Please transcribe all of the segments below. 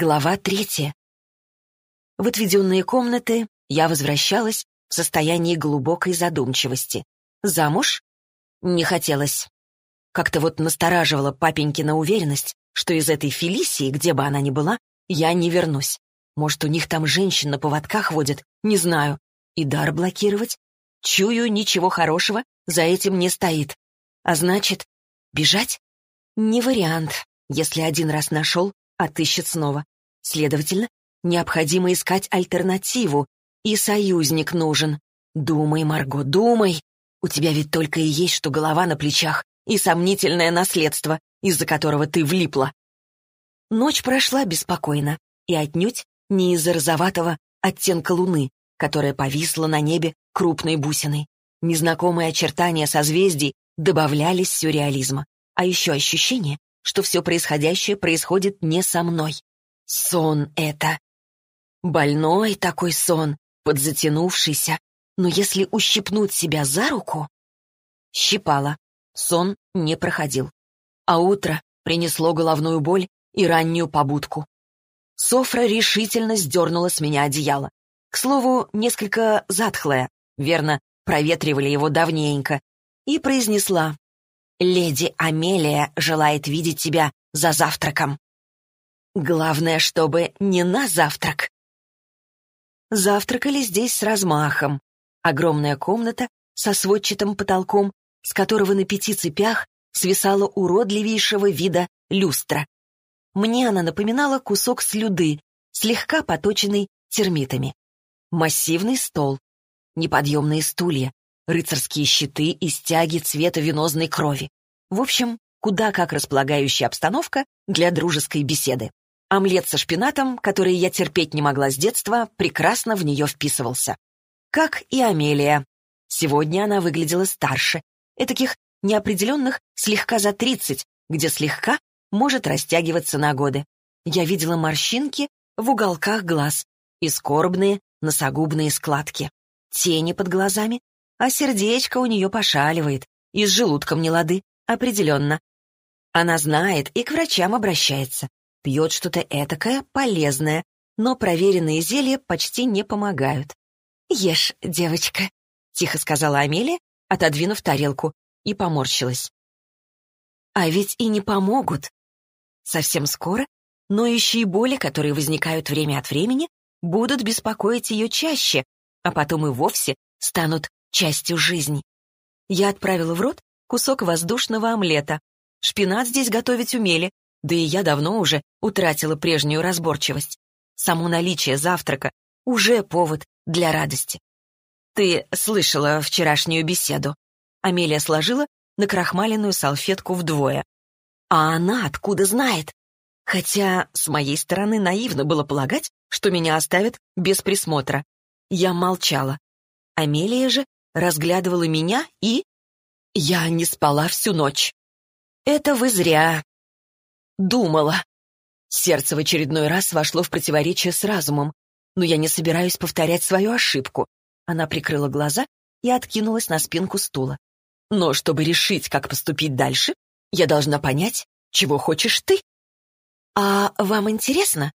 Глава третья. В отведенные комнаты я возвращалась в состоянии глубокой задумчивости. Замуж? Не хотелось. Как-то вот настораживала папенькина уверенность, что из этой Фелисии, где бы она ни была, я не вернусь. Может, у них там женщин на поводках водят, не знаю. И дар блокировать? Чую, ничего хорошего за этим не стоит. А значит, бежать? Не вариант. Если один раз нашел, отыщет снова. Следовательно, необходимо искать альтернативу, и союзник нужен. Думай, Марго, думай. У тебя ведь только и есть, что голова на плечах и сомнительное наследство, из-за которого ты влипла. Ночь прошла беспокойно, и отнюдь не из-за розоватого оттенка луны, которая повисла на небе крупной бусиной. Незнакомые очертания созвездий добавлялись сюрреализма, а еще ощущение, что все происходящее происходит не со мной. Сон это. Больной такой сон, подзатянувшийся, но если ущипнуть себя за руку... Щипала. Сон не проходил. А утро принесло головную боль и раннюю побудку. Софра решительно сдернула с меня одеяло. К слову, несколько затхлое, верно, проветривали его давненько, и произнесла Леди Амелия желает видеть тебя за завтраком. Главное, чтобы не на завтрак. Завтракали здесь с размахом. Огромная комната со сводчатым потолком, с которого на пяти цепях свисала уродливейшего вида люстра. Мне она напоминала кусок слюды, слегка поточенный термитами. Массивный стол, неподъемные стулья, рыцарские щиты и стяги цвета венозной крови. В общем, куда как располагающая обстановка для дружеской беседы. Омлет со шпинатом, который я терпеть не могла с детства, прекрасно в нее вписывался. Как и Амелия. Сегодня она выглядела старше, этаких неопределенных слегка за тридцать, где слегка может растягиваться на годы. Я видела морщинки в уголках глаз и скорбные носогубные складки, тени под глазами, а сердечко у нее пошаливает, и с желудком не лады, определенно. Она знает и к врачам обращается, пьет что-то этакое, полезное, но проверенные зелья почти не помогают. «Ешь, девочка», — тихо сказала Амелия, отодвинув тарелку, и поморщилась. «А ведь и не помогут. Совсем скоро ноющие боли, которые возникают время от времени, будут беспокоить ее чаще, а потом и вовсе станут частью жизни. Я отправила в рот кусок воздушного омлета. Шпинат здесь готовить умели, да и я давно уже утратила прежнюю разборчивость. Само наличие завтрака уже повод для радости. «Ты слышала вчерашнюю беседу?» Амелия сложила накрахмаленную салфетку вдвое. «А она откуда знает?» Хотя с моей стороны наивно было полагать, что меня оставят без присмотра. Я молчала. Амелия же разглядывала меня и... Я не спала всю ночь. Это вы зря. Думала. Сердце в очередной раз вошло в противоречие с разумом, но я не собираюсь повторять свою ошибку. Она прикрыла глаза и откинулась на спинку стула. Но чтобы решить, как поступить дальше, я должна понять, чего хочешь ты. «А вам интересно?»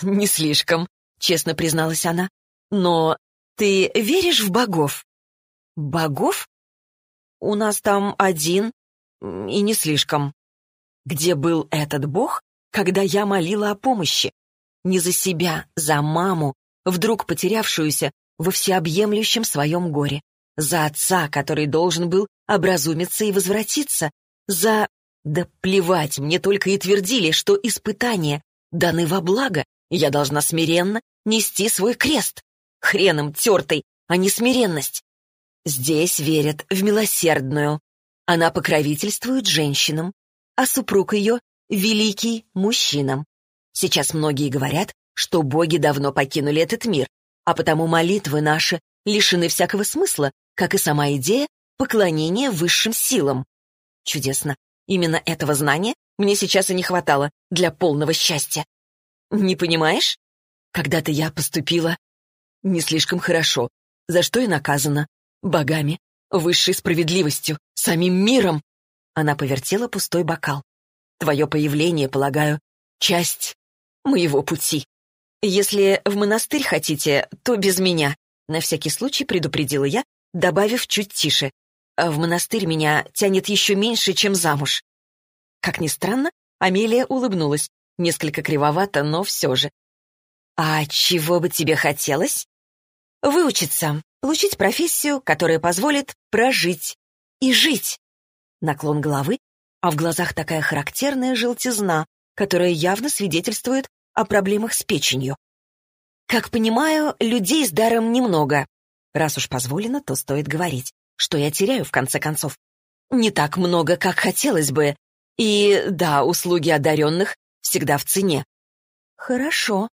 «Не слишком», — честно призналась она. «Но ты веришь в богов?» «Богов? У нас там один, и не слишком. Где был этот бог, когда я молила о помощи? Не за себя, за маму, вдруг потерявшуюся во всеобъемлющем своем горе. За отца, который должен был образумиться и возвратиться. За... Да плевать, мне только и твердили, что испытания даны во благо, я должна смиренно нести свой крест. Хреном тертый, а не смиренность. Здесь верят в милосердную. Она покровительствует женщинам, а супруг ее — великий мужчинам. Сейчас многие говорят, что боги давно покинули этот мир, а потому молитвы наши лишены всякого смысла, как и сама идея поклонения высшим силам. Чудесно. Именно этого знания мне сейчас и не хватало для полного счастья. Не понимаешь? Когда-то я поступила не слишком хорошо, за что и наказана богами, высшей справедливостью, самим миром. Она повертела пустой бокал. Твое появление, полагаю, часть моего пути. Если в монастырь хотите, то без меня. На всякий случай предупредила я, добавив чуть тише. А в монастырь меня тянет еще меньше, чем замуж. Как ни странно, Амелия улыбнулась. Несколько кривовато, но все же. «А чего бы тебе хотелось?» «Выучиться, получить профессию, которая позволит прожить и жить». Наклон головы, а в глазах такая характерная желтизна, которая явно свидетельствует о проблемах с печенью. Как понимаю, людей с даром немного. Раз уж позволено, то стоит говорить. Что я теряю, в конце концов? Не так много, как хотелось бы. И да, услуги одаренных всегда в цене. Хорошо.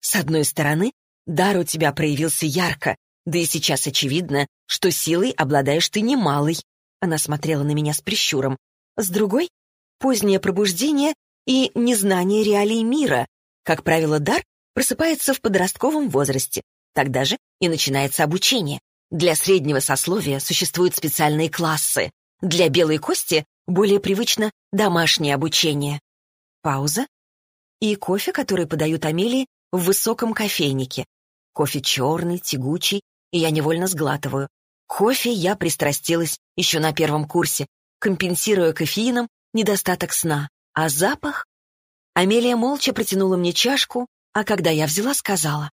С одной стороны, дар у тебя проявился ярко, да и сейчас очевидно, что силой обладаешь ты немалой. Она смотрела на меня с прищуром. С другой — позднее пробуждение и незнание реалий мира. Как правило, дар просыпается в подростковом возрасте. Тогда же и начинается обучение. Для среднего сословия существуют специальные классы. Для белой кости более привычно домашнее обучение. Пауза. И кофе, который подают Амелии в высоком кофейнике. Кофе черный, тягучий, и я невольно сглатываю. Кофе я пристрастилась еще на первом курсе, компенсируя кофеином недостаток сна. А запах? Амелия молча протянула мне чашку, а когда я взяла, сказала.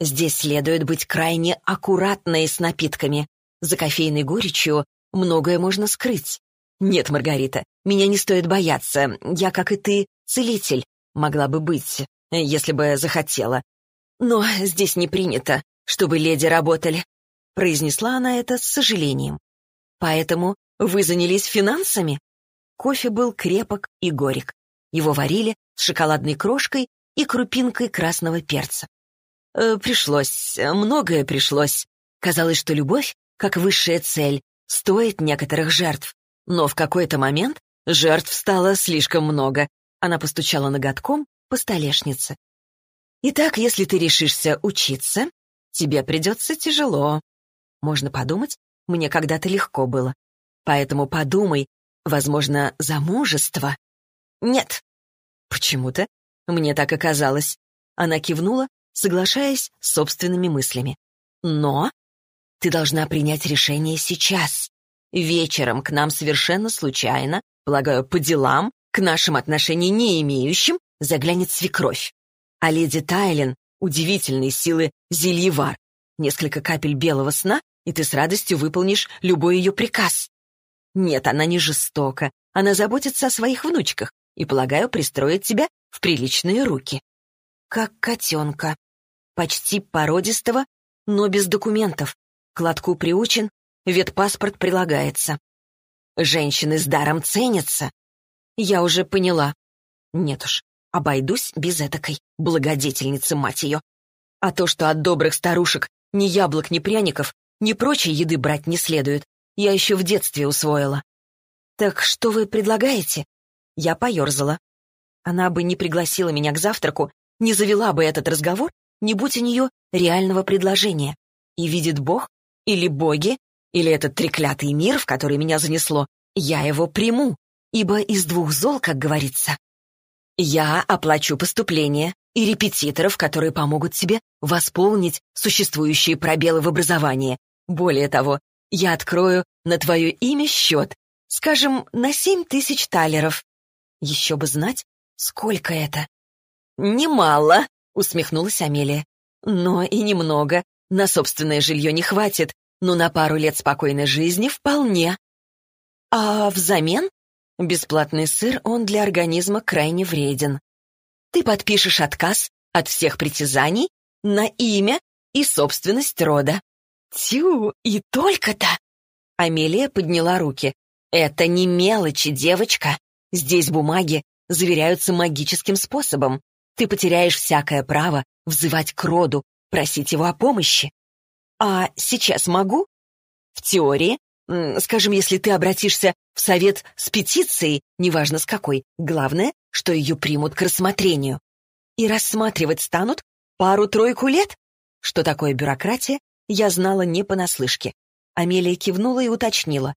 Здесь следует быть крайне аккуратной с напитками. За кофейной горечью многое можно скрыть. Нет, Маргарита, меня не стоит бояться. Я, как и ты, целитель. Могла бы быть, если бы захотела. Но здесь не принято, чтобы леди работали. Произнесла она это с сожалением. Поэтому вы занялись финансами? Кофе был крепок и горек. Его варили с шоколадной крошкой и крупинкой красного перца. Э, пришлось, многое пришлось. Казалось, что любовь, как высшая цель, стоит некоторых жертв. Но в какой-то момент жертв стало слишком много. Она постучала ноготком по столешнице. Итак, если ты решишься учиться, тебе придется тяжело. Можно подумать, мне когда-то легко было. Поэтому подумай, возможно, замужество? Нет. Почему-то мне так оказалось. Она кивнула, соглашаясь с собственными мыслями. Но ты должна принять решение сейчас. Вечером к нам совершенно случайно, полагаю, по делам, к нашим отношениям не имеющим, заглянет свекровь. А леди Тайлен — удивительные силы зельевар. Несколько капель белого сна, и ты с радостью выполнишь любой ее приказ. Нет, она не жестока. Она заботится о своих внучках и, полагаю, пристроит тебя в приличные руки. Как котенка. Почти породистого, но без документов. К лотку приучен, ветпаспорт прилагается. Женщины с даром ценятся. Я уже поняла. Нет уж, обойдусь без этакой благодетельницы, мать ее. А то, что от добрых старушек ни яблок, ни пряников, ни прочей еды брать не следует, я еще в детстве усвоила. «Так что вы предлагаете?» Я поерзала. Она бы не пригласила меня к завтраку, не завела бы этот разговор, не будь у нее реального предложения. И видит Бог, или боги, или этот треклятый мир, в который меня занесло, я его приму, ибо из двух зол, как говорится. Я оплачу поступление и репетиторов, которые помогут тебе восполнить существующие пробелы в образовании. Более того, я открою на твое имя счет, скажем, на семь тысяч талеров. Еще бы знать, сколько это. Немало, усмехнулась Амелия. Но и немного. На собственное жилье не хватит, но на пару лет спокойной жизни вполне. А взамен бесплатный сыр, он для организма крайне вреден. Ты подпишешь отказ от всех притязаний на имя и собственность рода. «Тю, и только-то!» Амелия подняла руки. «Это не мелочи, девочка. Здесь бумаги заверяются магическим способом. Ты потеряешь всякое право взывать к роду, просить его о помощи. А сейчас могу? В теории, скажем, если ты обратишься в совет с петицией, неважно с какой, главное, что ее примут к рассмотрению. И рассматривать станут пару-тройку лет? Что такое бюрократия, я знала не понаслышке. Амелия кивнула и уточнила.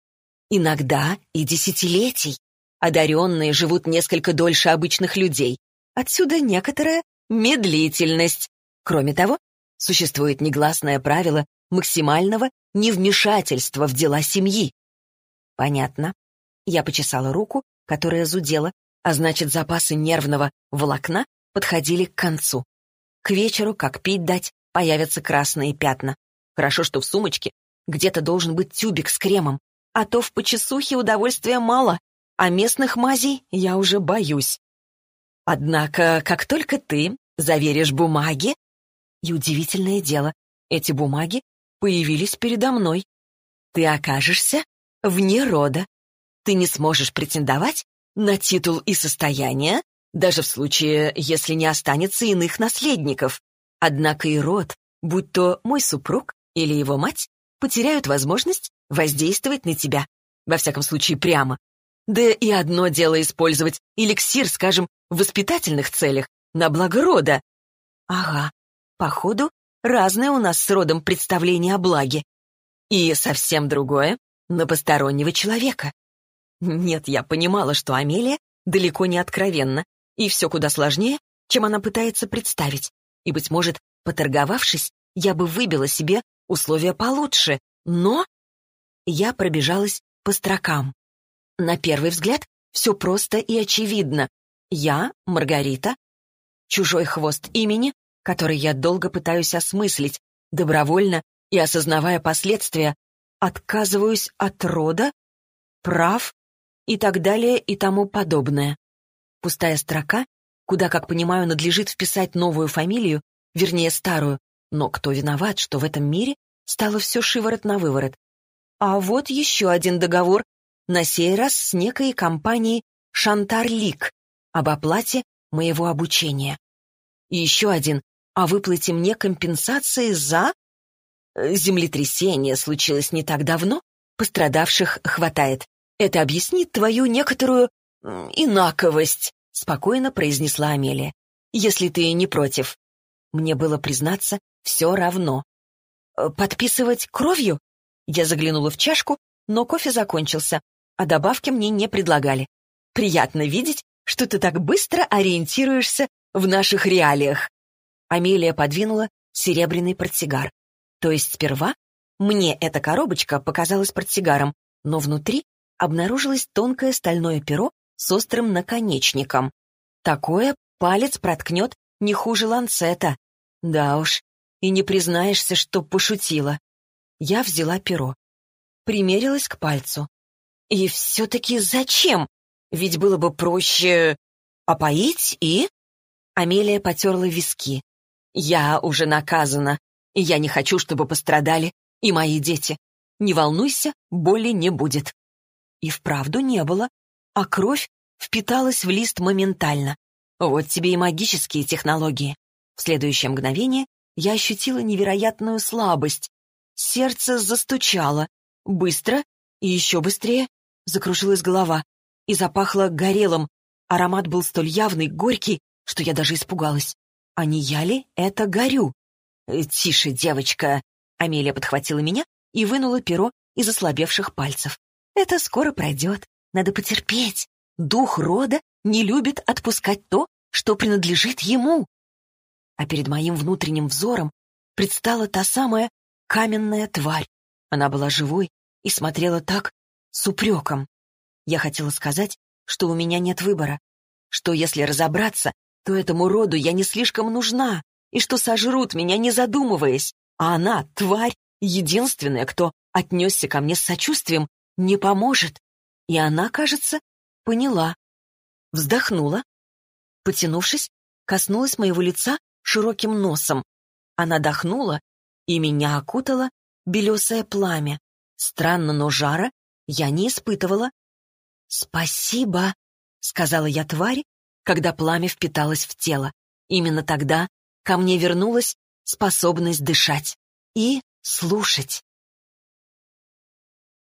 Иногда и десятилетий. Одаренные живут несколько дольше обычных людей. Отсюда некоторая медлительность. Кроме того, существует негласное правило максимального невмешательства в дела семьи. Понятно. Я почесала руку, которая зудела, а значит, запасы нервного волокна подходили к концу. К вечеру, как пить дать, появятся красные пятна. Хорошо, что в сумочке где-то должен быть тюбик с кремом, а то в почесухе удовольствия мало, а местных мазей я уже боюсь. Однако, как только ты заверишь бумаги... И удивительное дело, эти бумаги появились передо мной. Ты окажешься вне рода. Ты не сможешь претендовать на титул и состояние, даже в случае, если не останется иных наследников. Однако и род, будь то мой супруг или его мать, потеряют возможность воздействовать на тебя. Во всяком случае, прямо. Да и одно дело использовать эликсир, скажем, в воспитательных целях, на благо рода. Ага, походу, разное у нас с родом представление о благе. И совсем другое на постороннего человека. Нет, я понимала, что Амелия далеко не откровенна, и все куда сложнее, чем она пытается представить. И, быть может, поторговавшись, я бы выбила себе условия получше, но... Я пробежалась по строкам. На первый взгляд все просто и очевидно. Я, Маргарита, чужой хвост имени, который я долго пытаюсь осмыслить, добровольно и осознавая последствия, отказываюсь от рода, прав и так далее и тому подобное. Пустая строка, куда, как понимаю, надлежит вписать новую фамилию, вернее старую, но кто виноват, что в этом мире стало все шиворот на выворот? А вот еще один договор, на сей раз с некой компанией «Шантар-Лик» об оплате моего обучения. И еще один о выплате мне компенсации за... Э, землетрясение случилось не так давно, пострадавших хватает. Это объяснит твою некоторую инаковость, спокойно произнесла Амелия. Если ты не против. Мне было признаться все равно. Э, подписывать кровью? Я заглянула в чашку, но кофе закончился, а добавки мне не предлагали. Приятно видеть, что ты так быстро ориентируешься в наших реалиях. Амелия подвинула серебряный портсигар. То есть сперва мне эта коробочка показалась портсигаром, но внутри обнаружилось тонкое стальное перо с острым наконечником. Такое палец проткнет не хуже ланцета. Да уж, и не признаешься, что пошутила. Я взяла перо. Примерилась к пальцу. И все-таки зачем? Ведь было бы проще опоить и... Амелия потерла виски. Я уже наказана, и я не хочу, чтобы пострадали и мои дети. Не волнуйся, боли не будет. И вправду не было, а кровь впиталась в лист моментально. Вот тебе и магические технологии. В следующее мгновение я ощутила невероятную слабость. Сердце застучало. Быстро и еще быстрее закружилась голова и запахло горелым. Аромат был столь явный, горький, что я даже испугалась. А не я ли это горю? «Э, «Тише, девочка!» Амелия подхватила меня и вынула перо из ослабевших пальцев. «Это скоро пройдет. Надо потерпеть. Дух рода не любит отпускать то, что принадлежит ему». А перед моим внутренним взором предстала та самая каменная тварь. Она была живой и смотрела так с упреком. Я хотела сказать, что у меня нет выбора, что если разобраться, то этому роду я не слишком нужна, и что сожрут меня, не задумываясь, а она, тварь, единственная, кто отнесся ко мне с сочувствием, не поможет. И она, кажется, поняла. Вздохнула. Потянувшись, коснулась моего лица широким носом. Она дохнула, и меня окутало белесое пламя. Странно, но жара я не испытывала. «Спасибо», — сказала я твари, когда пламя впиталось в тело. Именно тогда ко мне вернулась способность дышать и слушать.